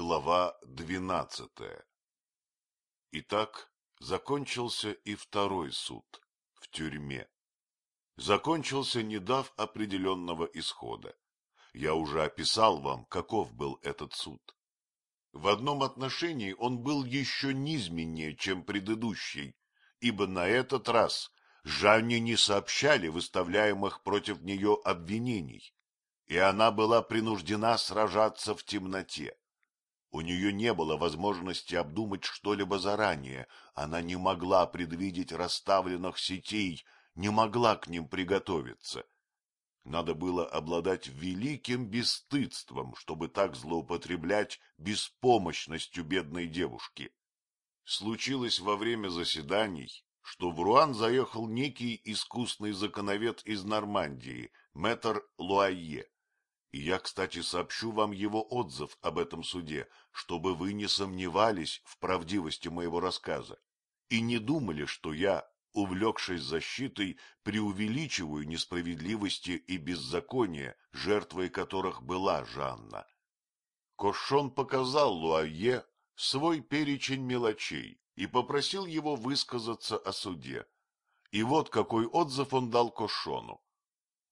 Глава двенадцатая Итак, закончился и второй суд в тюрьме. Закончился, не дав определенного исхода. Я уже описал вам, каков был этот суд. В одном отношении он был еще низменнее, чем предыдущий, ибо на этот раз Жанне не сообщали выставляемых против нее обвинений, и она была принуждена сражаться в темноте. У нее не было возможности обдумать что-либо заранее, она не могла предвидеть расставленных сетей, не могла к ним приготовиться. Надо было обладать великим бесстыдством, чтобы так злоупотреблять беспомощностью бедной девушки. Случилось во время заседаний, что в Руан заехал некий искусный законовед из Нормандии, мэтр Луайе. И я, кстати, сообщу вам его отзыв об этом суде, чтобы вы не сомневались в правдивости моего рассказа и не думали, что я, увлекшись защитой, преувеличиваю несправедливости и беззакония, жертвой которых была Жанна. Кошон показал Луае свой перечень мелочей и попросил его высказаться о суде. И вот какой отзыв он дал Кошону.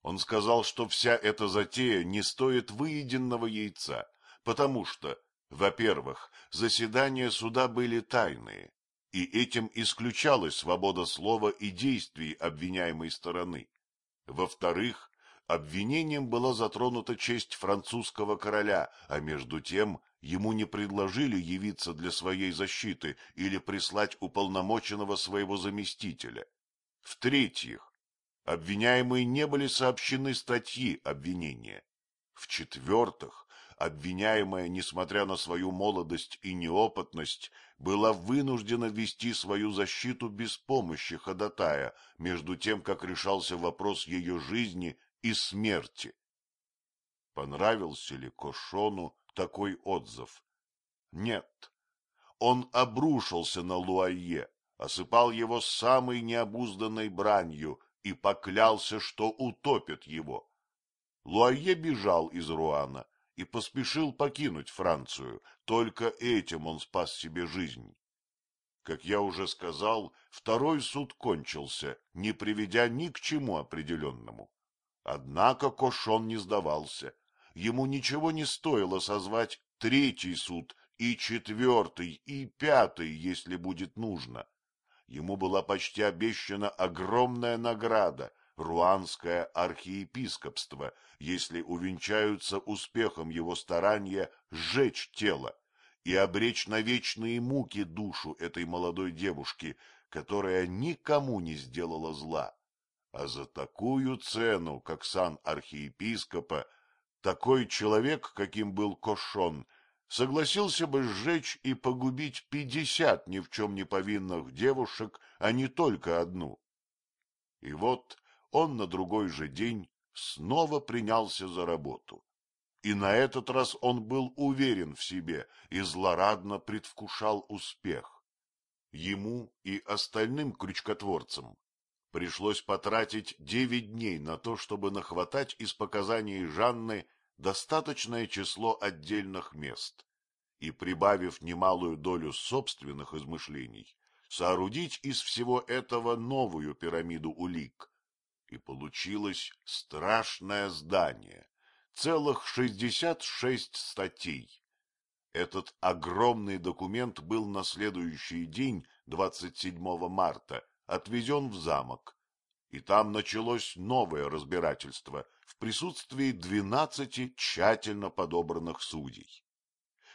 Он сказал, что вся эта затея не стоит выеденного яйца, потому что, во-первых, заседания суда были тайные, и этим исключалась свобода слова и действий обвиняемой стороны. Во-вторых, обвинением была затронута честь французского короля, а между тем ему не предложили явиться для своей защиты или прислать уполномоченного своего заместителя. В-третьих, Обвиняемые не были сообщены статьи обвинения. В-четвертых, обвиняемая, несмотря на свою молодость и неопытность, была вынуждена вести свою защиту без помощи ходатая, между тем, как решался вопрос ее жизни и смерти. Понравился ли Кошону такой отзыв? Нет. Он обрушился на Луае, осыпал его самой необузданной бранью и поклялся, что утопит его. Луае бежал из Руана и поспешил покинуть Францию, только этим он спас себе жизнь. Как я уже сказал, второй суд кончился, не приведя ни к чему определенному. Однако Кошон не сдавался. Ему ничего не стоило созвать третий суд и четвертый, и пятый, если будет нужно. Ему была почти обещана огромная награда — руанское архиепископство, если увенчаются успехом его старания сжечь тело и обречь на вечные муки душу этой молодой девушки, которая никому не сделала зла. А за такую цену, как сан архиепископа, такой человек, каким был Кошон, согласился бы сжечь и погубить пятьдесят ни в чем не повинных девушек, а не только одну. И вот он на другой же день снова принялся за работу. И на этот раз он был уверен в себе и злорадно предвкушал успех. Ему и остальным крючкотворцам пришлось потратить девять дней на то, чтобы нахватать из показаний Жанны достаточное число отдельных мест и, прибавив немалую долю собственных измышлений, соорудить из всего этого новую пирамиду улик. И получилось страшное здание, целых шестьдесят шесть статей. Этот огромный документ был на следующий день, 27 марта, отвезен в замок, и там началось новое разбирательство в присутствии двенадцати тщательно подобранных судей.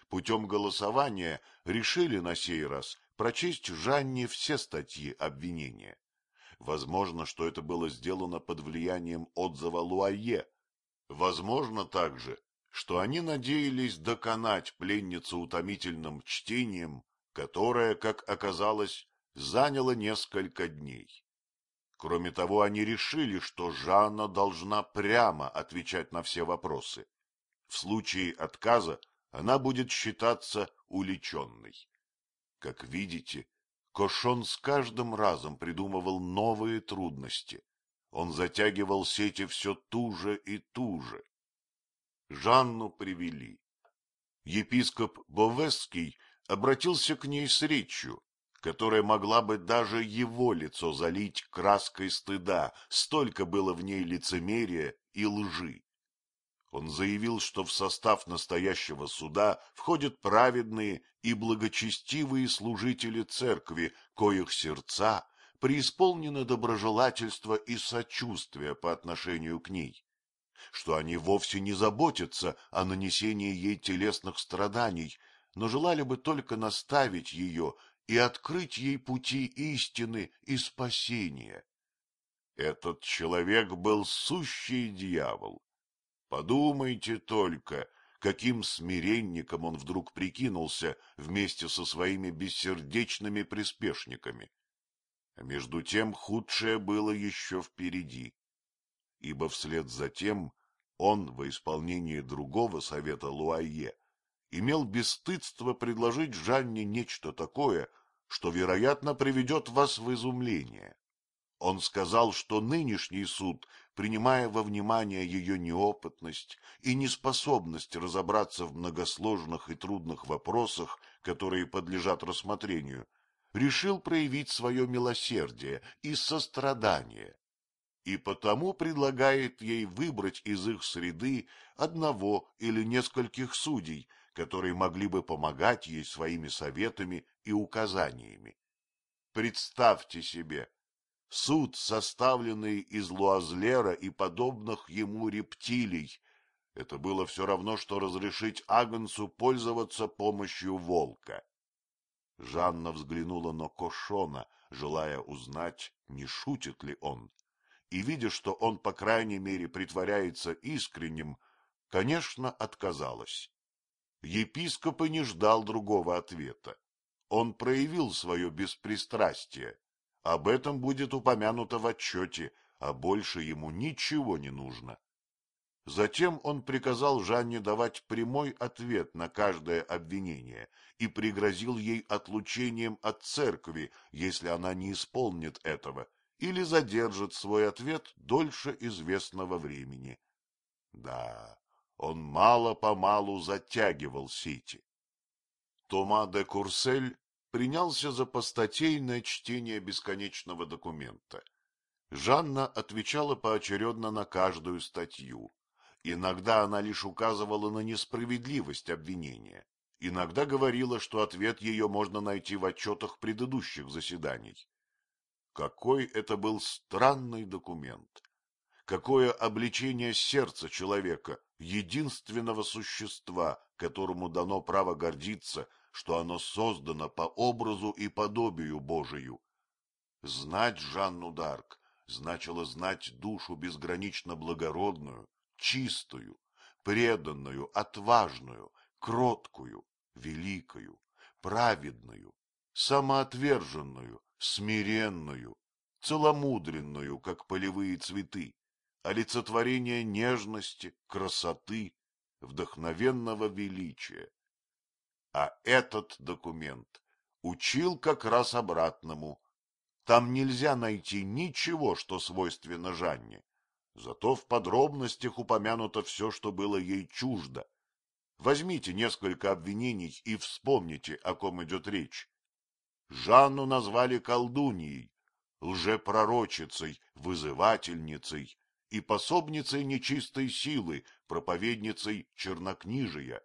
Путем голосования решили на сей раз прочесть Жанне все статьи обвинения. Возможно, что это было сделано под влиянием отзыва Луае. Возможно также, что они надеялись доконать пленницу утомительным чтением, которое, как оказалось, заняло несколько дней. Кроме того, они решили, что Жанна должна прямо отвечать на все вопросы. В случае отказа она будет считаться уличенной. Как видите, Кошон с каждым разом придумывал новые трудности. Он затягивал сети все туже и туже. Жанну привели. епископ Бовесский обратился к ней с речью, которая могла бы даже его лицо залить краской стыда, столько было в ней лицемерия и лжи. Он заявил, что в состав настоящего суда входят праведные и благочестивые служители церкви, коих сердца преисполнены доброжелательства и сочувствия по отношению к ней, что они вовсе не заботятся о нанесении ей телесных страданий, но желали бы только наставить ее и открыть ей пути истины и спасения. Этот человек был сущий дьявол. Подумайте только, каким смиренником он вдруг прикинулся вместе со своими бессердечными приспешниками. А между тем худшее было еще впереди, ибо вслед за тем он, во исполнении другого совета Луае, имел бесстыдство предложить Жанне нечто такое, что, вероятно, приведет вас в изумление. Он сказал, что нынешний суд, принимая во внимание ее неопытность и неспособность разобраться в многосложных и трудных вопросах, которые подлежат рассмотрению, решил проявить свое милосердие и сострадание, и потому предлагает ей выбрать из их среды одного или нескольких судей, которые могли бы помогать ей своими советами и указаниями. Представьте себе, суд, составленный из Луазлера и подобных ему рептилий, это было все равно, что разрешить Агнцу пользоваться помощью волка. Жанна взглянула на Кошона, желая узнать, не шутит ли он, и, видя, что он, по крайней мере, притворяется искренним, конечно, отказалась. Епископ и не ждал другого ответа. Он проявил свое беспристрастие. Об этом будет упомянуто в отчете, а больше ему ничего не нужно. Затем он приказал Жанне давать прямой ответ на каждое обвинение и пригрозил ей отлучением от церкви, если она не исполнит этого, или задержит свой ответ дольше известного времени. Да, он мало-помалу затягивал сети. Тома де Курсель принялся за постатейное чтение бесконечного документа. Жанна отвечала поочередно на каждую статью. Иногда она лишь указывала на несправедливость обвинения, иногда говорила, что ответ ее можно найти в отчетах предыдущих заседаний. Какой это был странный документ! Какое обличение сердца человека, единственного существа, которому дано право гордиться, что оно создано по образу и подобию Божию. Знать Жанну Дарк значило знать душу безгранично благородную, чистую, преданную, отважную, кроткую, великую, праведную, самоотверженную, смиренную, целомудренную, как полевые цветы, олицетворение нежности, красоты, вдохновенного величия. А этот документ учил как раз обратному. Там нельзя найти ничего, что свойственно Жанне. Зато в подробностях упомянуто все, что было ей чуждо. Возьмите несколько обвинений и вспомните, о ком идет речь. Жанну назвали колдуньей, лжепророчицей, вызывательницей и пособницей нечистой силы, проповедницей чернокнижия.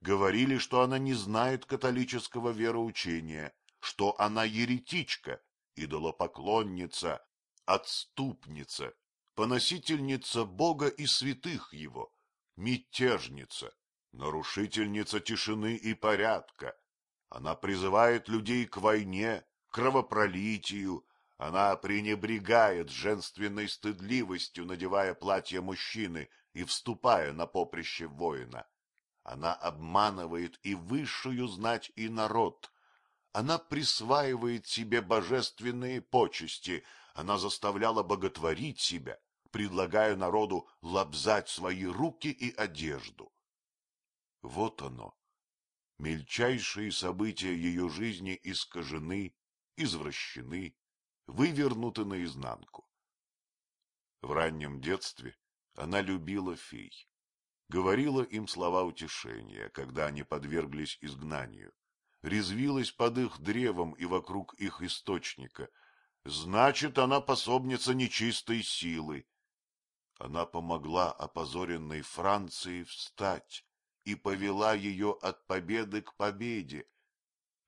Говорили, что она не знает католического вероучения, что она еретичка, идолопоклонница, отступница, поносительница Бога и святых его, мятежница, нарушительница тишины и порядка. Она призывает людей к войне, кровопролитию, она пренебрегает женственной стыдливостью, надевая платье мужчины и вступая на поприще воина. Она обманывает и высшую знать, и народ. Она присваивает себе божественные почести, она заставляла боготворить себя, предлагая народу лобзать свои руки и одежду. Вот оно. Мельчайшие события ее жизни искажены, извращены, вывернуты наизнанку. В раннем детстве она любила фей. говорила им слова утешения, когда они подверглись изгнанию, резвилась под их древом и вокруг их источника. Значит, она пособница нечистой силы. Она помогла опозоренной Франции встать и повела ее от победы к победе.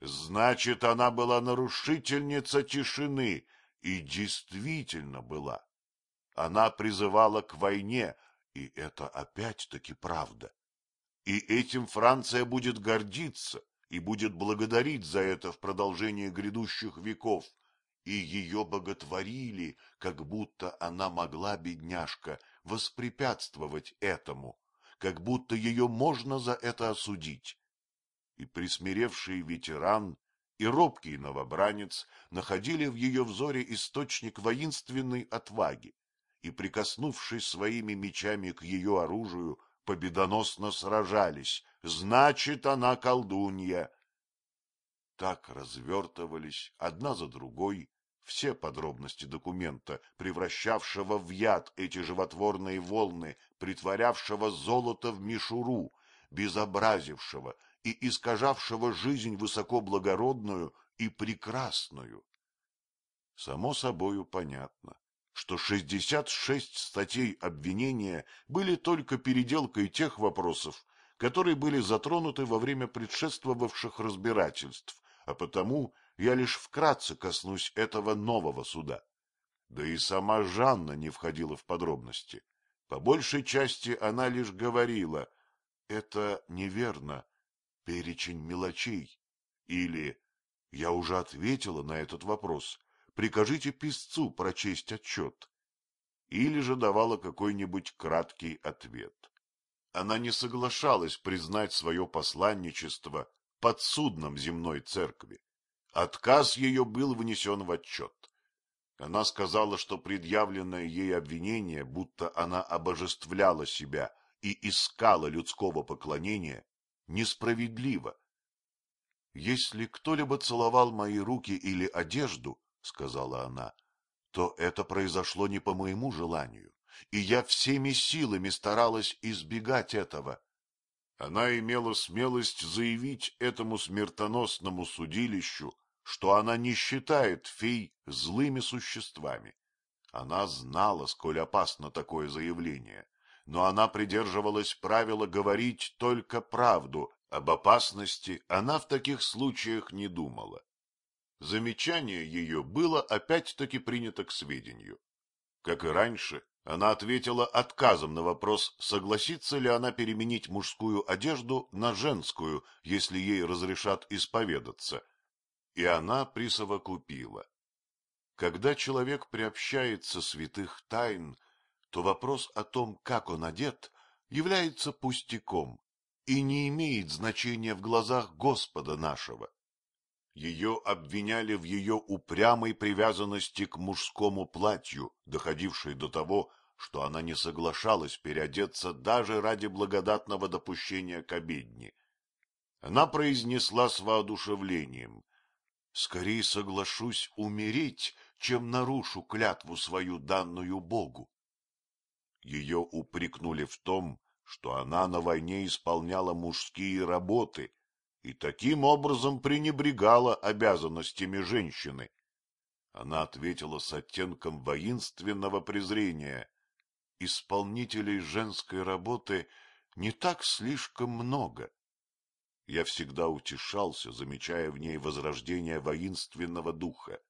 Значит, она была нарушительница тишины, и действительно была. Она призывала к войне, и это опять-таки правда. И этим Франция будет гордиться и будет благодарить за это в продолжении грядущих веков. И ее боготворили, как будто она могла, бедняжка, воспрепятствовать этому, как будто ее можно за это осудить. И присмиревший ветеран, и робкий новобранец находили в ее взоре источник воинственной отваги, и, прикоснувшись своими мечами к ее оружию, победоносно сражались. Значит, она колдунья. Так развертывались одна за другой все подробности документа, превращавшего в яд эти животворные волны, притворявшего золото в мишуру, безобразившего и искажавшего жизнь высокоблагородную и прекрасную. Само собою понятно, что 66 статей обвинения были только переделкой тех вопросов, которые были затронуты во время предшествовавших разбирательств, а потому я лишь вкратце коснусь этого нового суда. Да и сама Жанна не входила в подробности. По большей части она лишь говорила «это неверно, перечень мелочей» или «я уже ответила на этот вопрос, прикажите писцу прочесть отчет. Или же давала какой-нибудь краткий ответ. Она не соглашалась признать свое посланничество подсудным земной церкви. Отказ ее был внесен в отчет. Она сказала, что предъявленное ей обвинение, будто она обожествляла себя и искала людского поклонения, несправедливо. Если кто-либо целовал мои руки или одежду, — сказала она, — то это произошло не по моему желанию, и я всеми силами старалась избегать этого. Она имела смелость заявить этому смертоносному судилищу, что она не считает фей злыми существами. Она знала, сколь опасно такое заявление, но она придерживалась правила говорить только правду, об опасности она в таких случаях не думала. Замечание ее было опять-таки принято к сведению. Как и раньше, она ответила отказом на вопрос, согласится ли она переменить мужскую одежду на женскую, если ей разрешат исповедаться. И она присовокупила. Когда человек приобщается святых тайн, то вопрос о том, как он одет, является пустяком и не имеет значения в глазах Господа нашего. Ее обвиняли в ее упрямой привязанности к мужскому платью, доходившей до того, что она не соглашалась переодеться даже ради благодатного допущения к обедне. Она произнесла с воодушевлением. — Скорей соглашусь умереть, чем нарушу клятву свою, данную Богу. Ее упрекнули в том, что она на войне исполняла мужские работы, и таким образом пренебрегала обязанностями женщины. Она ответила с оттенком воинственного презрения. Исполнителей женской работы не так слишком много. Я всегда утешался, замечая в ней возрождение воинственного духа.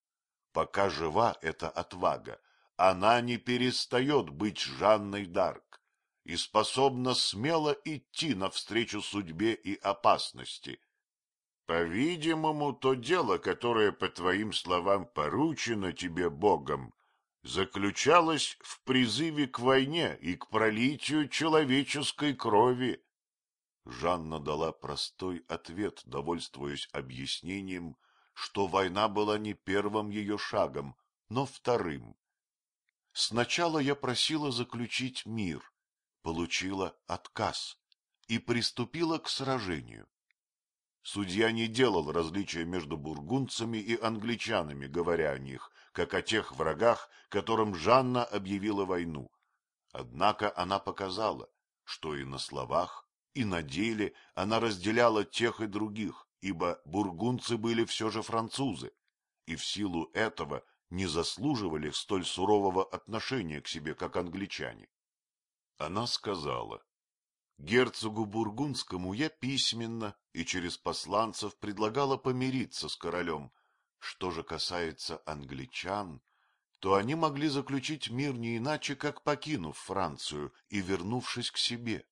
Пока жива эта отвага, она не перестает быть Жанной Дарк и способна смело идти навстречу судьбе и опасности. По-видимому, то дело, которое, по твоим словам, поручено тебе Богом, заключалось в призыве к войне и к пролитию человеческой крови. Жанна дала простой ответ, довольствуясь объяснением, что война была не первым ее шагом, но вторым. Сначала я просила заключить мир, получила отказ и приступила к сражению. Судья не делал различия между бургундцами и англичанами, говоря о них, как о тех врагах, которым Жанна объявила войну. Однако она показала, что и на словах, и на деле она разделяла тех и других, ибо бургунцы были все же французы, и в силу этого не заслуживали столь сурового отношения к себе, как англичане. Она сказала, герцогу Бургундскому я письменно и через посланцев предлагала помириться с королем. Что же касается англичан, то они могли заключить мир не иначе, как покинув Францию и вернувшись к себе.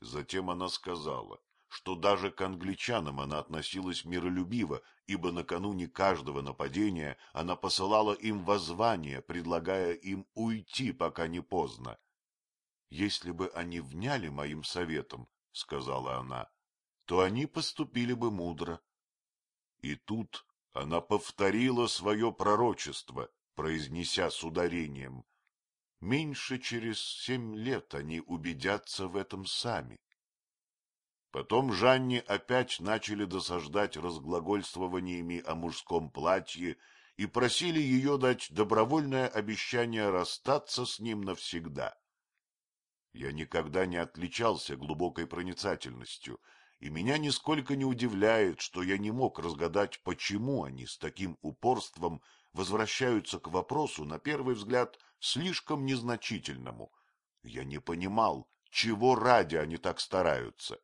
Затем она сказала, что даже к англичанам она относилась миролюбиво, ибо накануне каждого нападения она посылала им воззвание, предлагая им уйти, пока не поздно. Если бы они вняли моим советом, — сказала она, — то они поступили бы мудро. И тут она повторила свое пророчество, произнеся с ударением. Меньше через семь лет они убедятся в этом сами. Потом Жанне опять начали досаждать разглагольствованиями о мужском платье и просили ее дать добровольное обещание расстаться с ним навсегда. Я никогда не отличался глубокой проницательностью, и меня нисколько не удивляет, что я не мог разгадать, почему они с таким упорством возвращаются к вопросу, на первый взгляд, слишком незначительному. Я не понимал, чего ради они так стараются.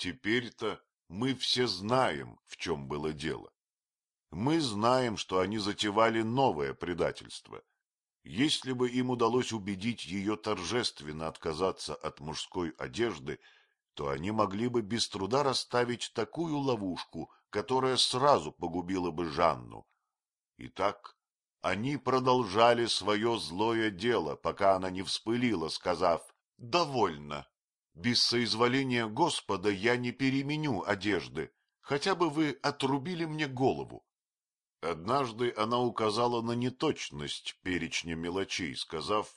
Теперь-то мы все знаем, в чем было дело. Мы знаем, что они затевали новое предательство. Если бы им удалось убедить ее торжественно отказаться от мужской одежды, то они могли бы без труда расставить такую ловушку, которая сразу погубила бы Жанну. Итак, они продолжали свое злое дело, пока она не вспылила, сказав «Довольно. Без соизволения Господа я не переменю одежды, хотя бы вы отрубили мне голову». Однажды она указала на неточность перечня мелочей, сказав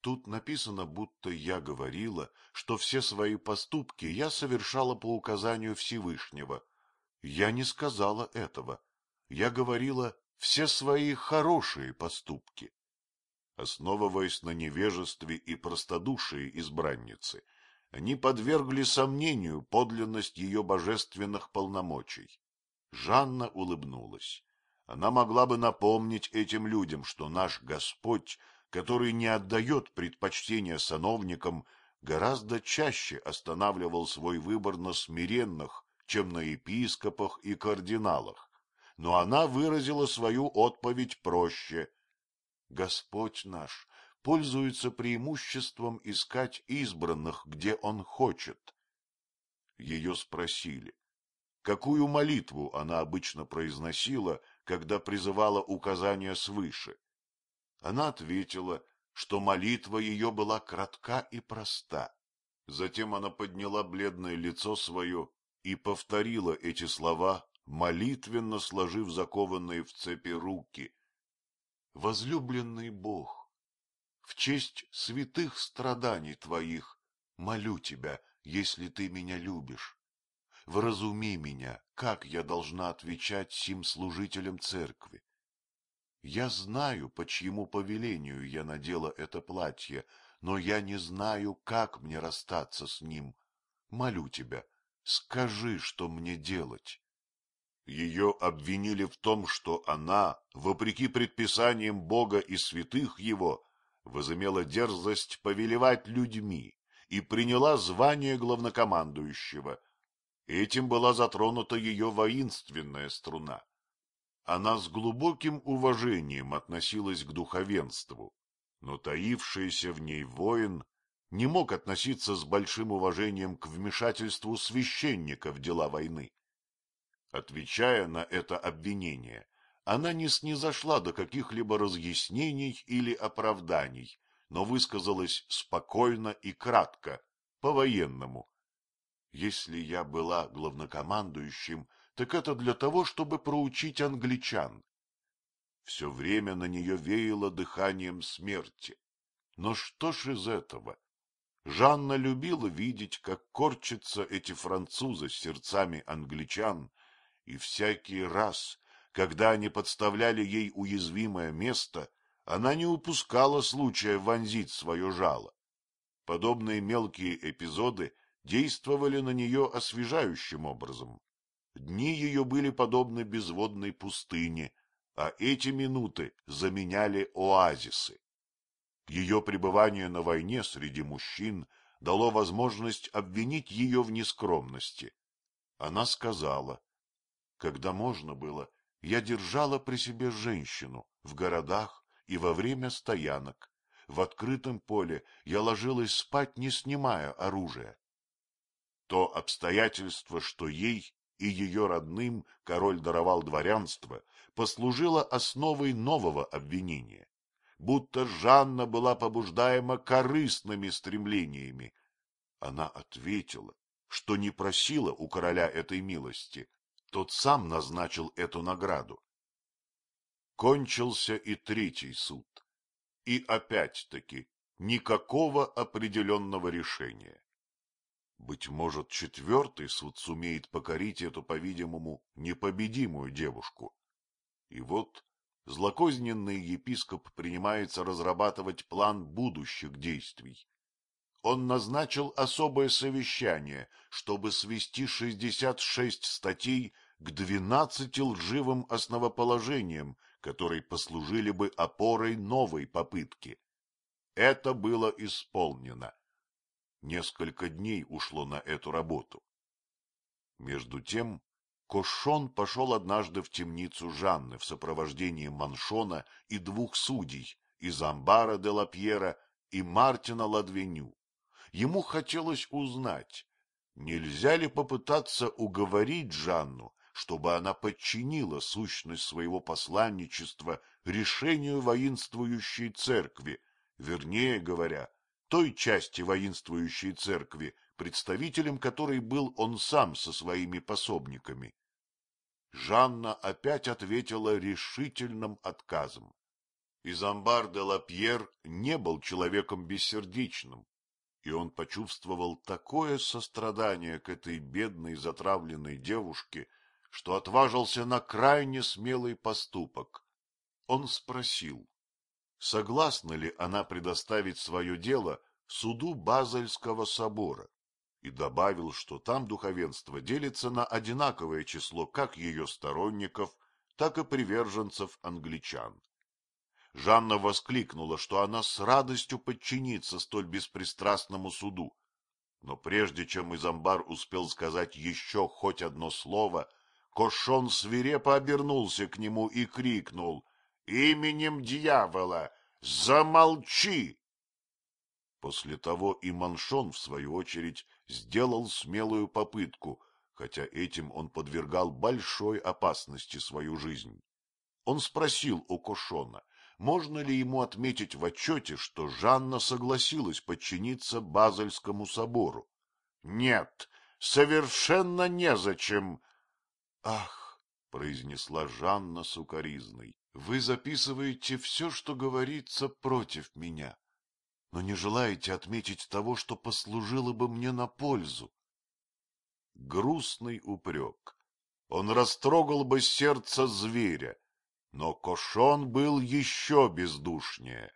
Тут написано, будто я говорила, что все свои поступки я совершала по указанию Всевышнего. Я не сказала этого. Я говорила все свои хорошие поступки. Основываясь на невежестве и простодушии избранницы, они подвергли сомнению подлинность ее божественных полномочий. Жанна улыбнулась. Она могла бы напомнить этим людям, что наш Господь который не отдает предпочтения сановникам, гораздо чаще останавливал свой выбор на смиренных, чем на епископах и кардиналах. Но она выразила свою отповедь проще. Господь наш пользуется преимуществом искать избранных, где Он хочет. Ее спросили, какую молитву она обычно произносила, когда призывала указания свыше. Она ответила, что молитва ее была кратка и проста. Затем она подняла бледное лицо свое и повторила эти слова, молитвенно сложив закованные в цепи руки. «Возлюбленный Бог, в честь святых страданий Твоих молю Тебя, если Ты меня любишь. Вразуми меня, как я должна отвечать сим служителям церкви. Я знаю, по чьему повелению я надела это платье, но я не знаю, как мне расстаться с ним. Молю тебя, скажи, что мне делать. Ее обвинили в том, что она, вопреки предписаниям Бога и святых его, возымела дерзость повелевать людьми и приняла звание главнокомандующего. Этим была затронута ее воинственная струна. Она с глубоким уважением относилась к духовенству, но таившийся в ней воин не мог относиться с большим уважением к вмешательству священника в дела войны. Отвечая на это обвинение, она не снизошла до каких-либо разъяснений или оправданий, но высказалась спокойно и кратко, по-военному. Если я была главнокомандующим, так это для того, чтобы проучить англичан. Все время на нее веяло дыханием смерти. Но что ж из этого? Жанна любила видеть, как корчатся эти французы с сердцами англичан, и всякий раз, когда они подставляли ей уязвимое место, она не упускала случая вонзить свое жало. Подобные мелкие эпизоды действовали на нее освежающим образом. Дни ее были подобны безводной пустыне, а эти минуты заменяли оазисы. Ее пребывание на войне среди мужчин дало возможность обвинить ее в нескромности. Она сказала, когда можно было, я держала при себе женщину в городах и во время стоянок. В открытом поле я ложилась спать, не снимая оружия. То обстоятельство, что ей и ее родным король даровал дворянство, послужило основой нового обвинения будто Жанна была побуждаема корыстными стремлениями. Она ответила, что не просила у короля этой милости, тот сам назначил эту награду. Кончился и третий суд, и опять-таки никакого определенного решения. Быть может, четвертый суд сумеет покорить эту, по-видимому, непобедимую девушку. И вот злокозненный епископ принимается разрабатывать план будущих действий. Он назначил особое совещание, чтобы свести 66 статей к 12 лживым основоположениям, которые послужили бы опорой новой попытки. Это было исполнено. Несколько дней ушло на эту работу. Между тем Кошон пошел однажды в темницу Жанны в сопровождении Маншона и двух судей из Амбара де Лапьера и Мартина Ладвеню. Ему хотелось узнать, нельзя ли попытаться уговорить Жанну, чтобы она подчинила сущность своего посланничества решению воинствующей церкви, вернее говоря, той части воинствующей церкви, представителем которой был он сам со своими пособниками. Жанна опять ответила решительным отказом. Изамбар де Лапьер не был человеком бессердечным, и он почувствовал такое сострадание к этой бедной затравленной девушке, что отважился на крайне смелый поступок. Он спросил, согласна ли она предоставить свое дело суду Базельского собора и добавил, что там духовенство делится на одинаковое число как ее сторонников, так и приверженцев англичан. Жанна воскликнула, что она с радостью подчинится столь беспристрастному суду. Но прежде чем Изамбар успел сказать еще хоть одно слово, Кошон свирепо обернулся к нему и крикнул «Именем дьявола! Замолчи!» После того и Маншон, в свою очередь, сделал смелую попытку, хотя этим он подвергал большой опасности свою жизнь. Он спросил у Кошона, можно ли ему отметить в отчете, что Жанна согласилась подчиниться Базельскому собору. — Нет, совершенно незачем. — Ах, — произнесла Жанна сукоризной, — вы записываете все, что говорится против меня но не желаете отметить того, что послужило бы мне на пользу. Грустный упрек. Он растрогал бы сердце зверя, но Кошон был еще бездушнее.